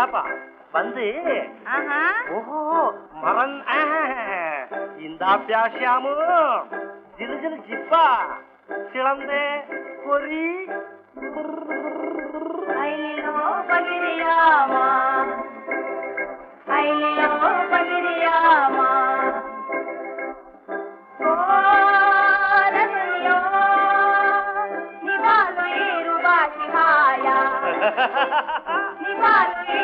Apa bantu, aha, oh, mana? Eh, indah, siamur, jadi jadi jipah, jalan deh. Kurik, air loh, pagi diamah, air loh, pagi diamah. Oh, ada senyum.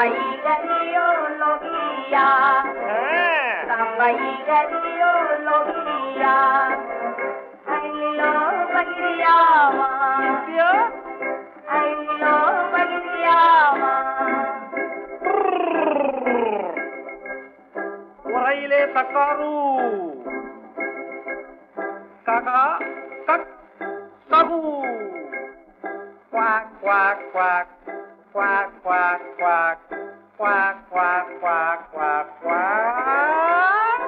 Sambahigarilologia Sambahigarilologia Ailo Bagiriyama Sakaru. quack, quack, quack, quack, quack, quack, quack, quack.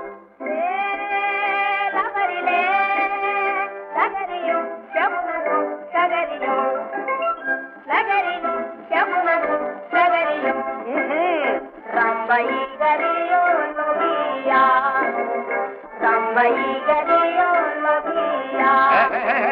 Lelavarile, lagariyo, shabunago, lagariyo, lagarino, shabunago, lagariyo. Rambaigariyo nobiya, rambaigariyo nobiya. Eh, eh, eh,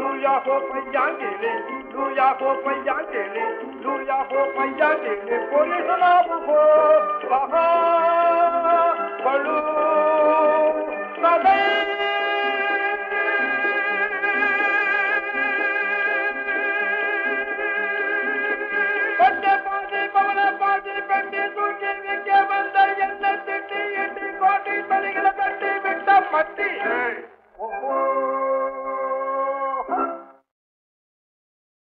लूया हो पैया गेले लूया हो पैया गेले लूया हो पैया गेले बोले सलाम हो। वहाँ पढ़ू सदै बंदे पाजी पवन पाजी बंदे दूजे विके बंदे यंत्र तिटी इटी कोटी बलिगल कटी बिट्टा मट्टी